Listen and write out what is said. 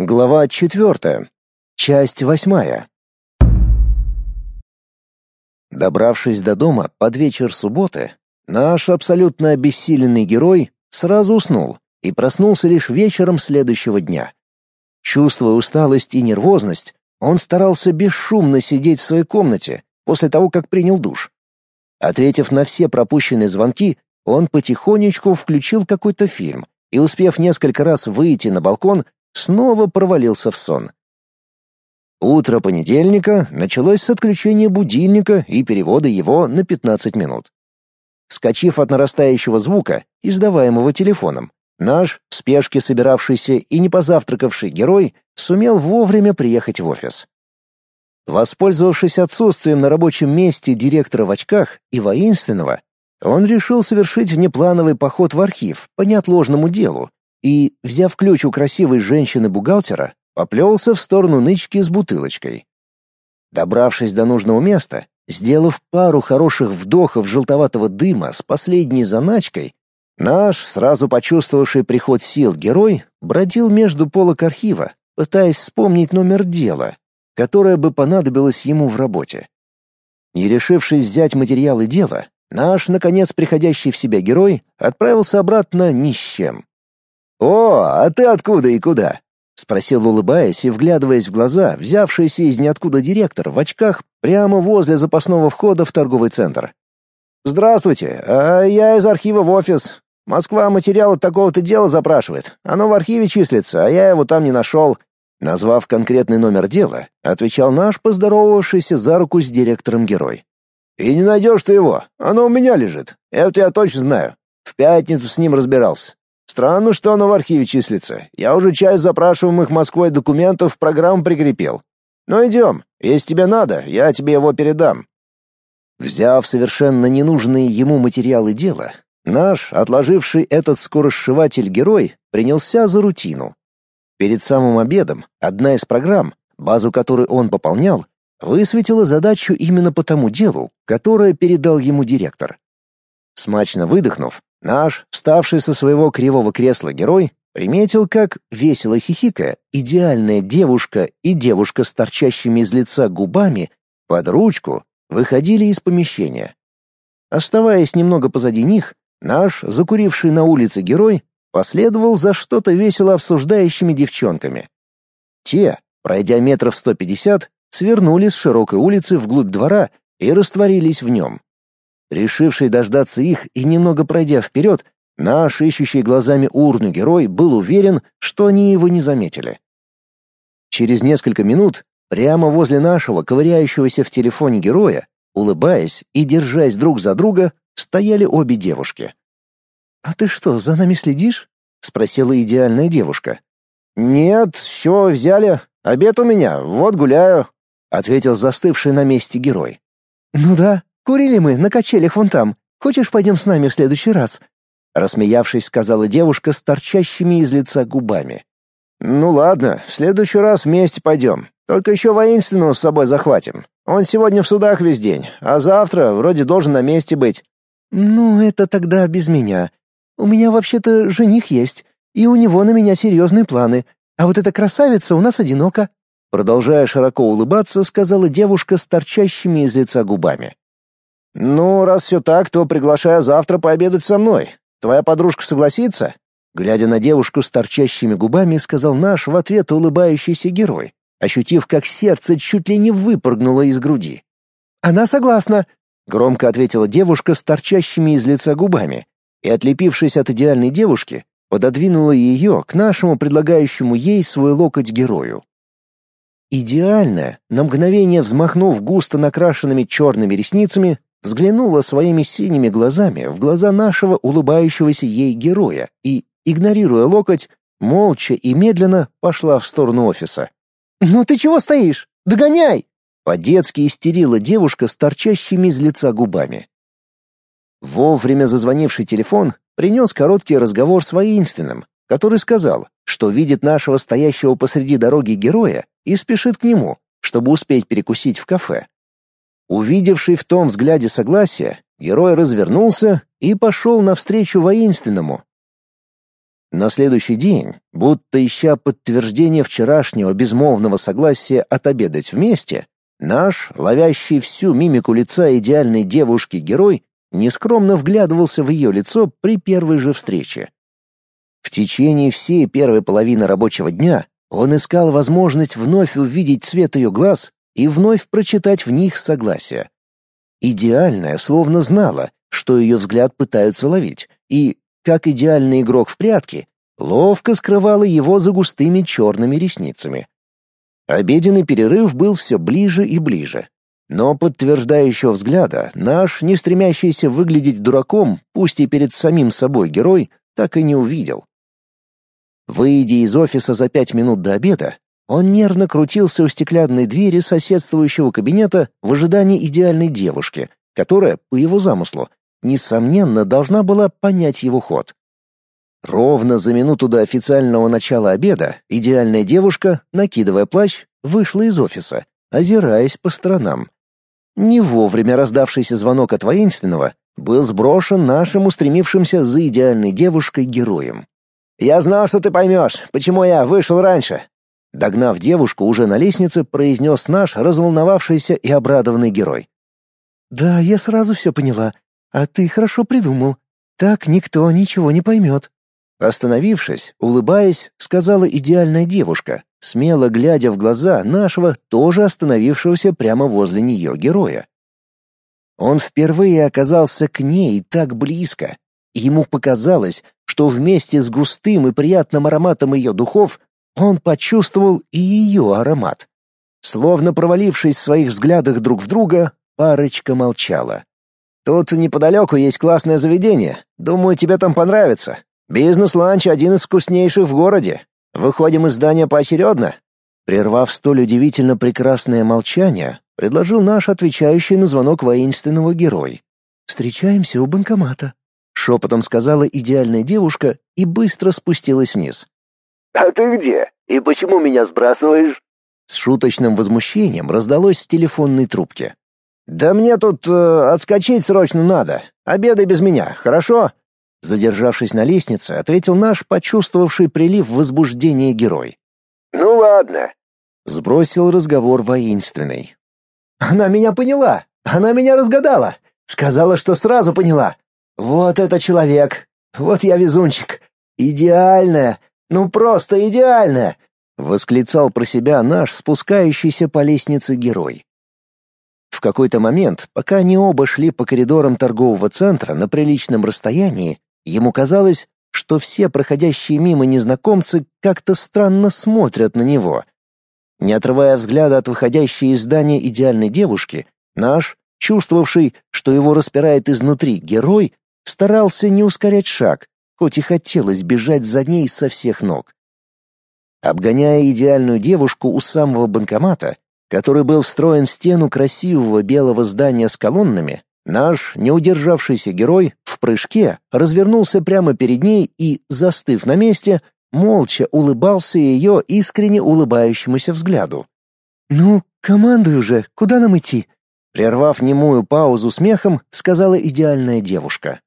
Глава четвертая. Часть восьмая. Добравшись до дома под вечер субботы, наш абсолютно обессиленный герой сразу уснул и проснулся лишь вечером следующего дня. Чувствуя усталость и нервозность, он старался бесшумно сидеть в своей комнате после того, как принял душ. Ответив на все пропущенные звонки, он потихонечку включил какой-то фильм и, успев несколько раз выйти на балкон, снова провалился в сон. Утро понедельника началось с отключения будильника и перевода его на 15 минут. Скочив от нарастающего звука, издаваемого телефоном, наш, в спешке собиравшийся и не позавтракавший герой, сумел вовремя приехать в офис. Воспользовавшись отсутствием на рабочем месте директора в очках и воинственного, он решил совершить внеплановый поход в архив по неотложному делу и, взяв ключ у красивой женщины-бухгалтера, поплелся в сторону нычки с бутылочкой. Добравшись до нужного места, сделав пару хороших вдохов желтоватого дыма с последней заначкой, наш, сразу почувствовавший приход сил герой, бродил между полок архива, пытаясь вспомнить номер дела, которое бы понадобилось ему в работе. Не решившись взять материалы дела, наш, наконец приходящий в себя герой, отправился обратно ни с чем. «О, а ты откуда и куда?» — спросил, улыбаясь и вглядываясь в глаза, взявшийся из ниоткуда директор в очках прямо возле запасного входа в торговый центр. «Здравствуйте, а я из архива в офис. Москва материалы такого-то дела запрашивает. Оно в архиве числится, а я его там не нашел». Назвав конкретный номер дела, отвечал наш поздоровавшийся за руку с директором герой. «И не найдешь ты его, оно у меня лежит. Это я точно знаю. В пятницу с ним разбирался. Странно, что оно в архиве числится. Я уже часть запрашиваемых Москвой документов в программу прикрепил. Ну идем, если тебе надо, я тебе его передам». Взяв совершенно ненужные ему материалы дела, наш, отложивший этот скоросшиватель герой, принялся за рутину. Перед самым обедом одна из программ, базу которой он пополнял, высветила задачу именно по тому делу, которое передал ему директор. Смачно выдохнув, Наш, вставший со своего кривого кресла герой, приметил, как, весело хихикая, идеальная девушка и девушка с торчащими из лица губами под ручку выходили из помещения. Оставаясь немного позади них, наш, закуривший на улице герой, последовал за что-то весело обсуждающими девчонками. Те, пройдя метров сто пятьдесят, свернули с широкой улицы вглубь двора и растворились в нем. Решивший дождаться их и немного пройдя вперед, наш ищущий глазами урну герой был уверен, что они его не заметили. Через несколько минут прямо возле нашего ковыряющегося в телефоне героя, улыбаясь и держась друг за друга, стояли обе девушки. «А ты что, за нами следишь?» — спросила идеальная девушка. «Нет, все взяли. Обед у меня, вот гуляю», — ответил застывший на месте герой. «Ну да, Курили мы на качелях вон там. Хочешь, пойдем с нами в следующий раз?» Рассмеявшись, сказала девушка с торчащими из лица губами. «Ну ладно, в следующий раз вместе пойдем. Только еще воинственного с собой захватим. Он сегодня в судах весь день, а завтра вроде должен на месте быть». «Ну, это тогда без меня. У меня вообще-то жених есть, и у него на меня серьезные планы. А вот эта красавица у нас одинока». Продолжая широко улыбаться, сказала девушка с торчащими из лица губами. «Ну, раз все так, то приглашаю завтра пообедать со мной. Твоя подружка согласится?» Глядя на девушку с торчащими губами, сказал наш в ответ улыбающийся герой, ощутив, как сердце чуть ли не выпрыгнуло из груди. «Она согласна», — громко ответила девушка с торчащими из лица губами, и, отлепившись от идеальной девушки, пододвинула ее к нашему предлагающему ей свой локоть герою. Идеально, на мгновение взмахнув густо накрашенными черными ресницами, взглянула своими синими глазами в глаза нашего улыбающегося ей героя и, игнорируя локоть, молча и медленно пошла в сторону офиса. «Ну ты чего стоишь? Догоняй!» По-детски истерила девушка с торчащими из лица губами. Вовремя зазвонивший телефон принес короткий разговор с воинственным, который сказал, что видит нашего стоящего посреди дороги героя и спешит к нему, чтобы успеть перекусить в кафе. Увидевший в том взгляде согласие, герой развернулся и пошел навстречу воинственному. На следующий день, будто ища подтверждение вчерашнего безмолвного согласия отобедать вместе, наш, ловящий всю мимику лица идеальной девушки-герой, нескромно вглядывался в ее лицо при первой же встрече. В течение всей первой половины рабочего дня он искал возможность вновь увидеть цвет ее глаз и вновь прочитать в них согласие. Идеальная словно знала, что ее взгляд пытаются ловить, и, как идеальный игрок в прятки, ловко скрывала его за густыми черными ресницами. Обеденный перерыв был все ближе и ближе. Но подтверждающего взгляда наш, не стремящийся выглядеть дураком, пусть и перед самим собой герой, так и не увидел. Выйдя из офиса за пять минут до обеда, он нервно крутился у стеклянной двери соседствующего кабинета в ожидании идеальной девушки, которая, по его замыслу, несомненно, должна была понять его ход. Ровно за минуту до официального начала обеда идеальная девушка, накидывая плащ, вышла из офиса, озираясь по сторонам. Не вовремя раздавшийся звонок от воинственного был сброшен нашим устремившимся за идеальной девушкой героем. «Я знал, что ты поймешь, почему я вышел раньше!» Догнав девушку уже на лестнице, произнес наш разволновавшийся и обрадованный герой. «Да, я сразу все поняла. А ты хорошо придумал. Так никто ничего не поймет». Остановившись, улыбаясь, сказала идеальная девушка, смело глядя в глаза нашего, тоже остановившегося прямо возле нее героя. Он впервые оказался к ней так близко. Ему показалось, что вместе с густым и приятным ароматом ее духов он почувствовал и ее аромат. Словно провалившись в своих взглядах друг в друга, парочка молчала. Тут неподалеку есть классное заведение. Думаю, тебе там понравится. Бизнес-ланч один из вкуснейших в городе. Выходим из здания поочередно?» Прервав столь удивительно прекрасное молчание, предложил наш отвечающий на звонок воинственного герой. «Встречаемся у банкомата», — шепотом сказала идеальная девушка и быстро спустилась вниз. «А ты где? И почему меня сбрасываешь?» С шуточным возмущением раздалось в телефонной трубке. «Да мне тут э, отскочить срочно надо. Обедай без меня, хорошо?» Задержавшись на лестнице, ответил наш почувствовавший прилив возбуждения герой. «Ну ладно», — сбросил разговор воинственный. «Она меня поняла! Она меня разгадала! Сказала, что сразу поняла! Вот это человек! Вот я везунчик! Идеальная! Ну просто идеальная!» — восклицал про себя наш спускающийся по лестнице герой. В какой-то момент, пока они оба шли по коридорам торгового центра на приличном расстоянии, ему казалось, что все проходящие мимо незнакомцы как-то странно смотрят на него. Не отрывая взгляда от выходящей из здания идеальной девушки, наш, чувствовавший, что его распирает изнутри герой, старался не ускорять шаг, хоть и хотелось бежать за ней со всех ног. Обгоняя идеальную девушку у самого банкомата, который был встроен в стену красивого белого здания с колоннами, наш, не удержавшийся герой, в прыжке развернулся прямо перед ней и, застыв на месте, молча улыбался ее искренне улыбающемуся взгляду. «Ну, командуй уже, куда нам идти?» Прервав немую паузу смехом, сказала идеальная девушка.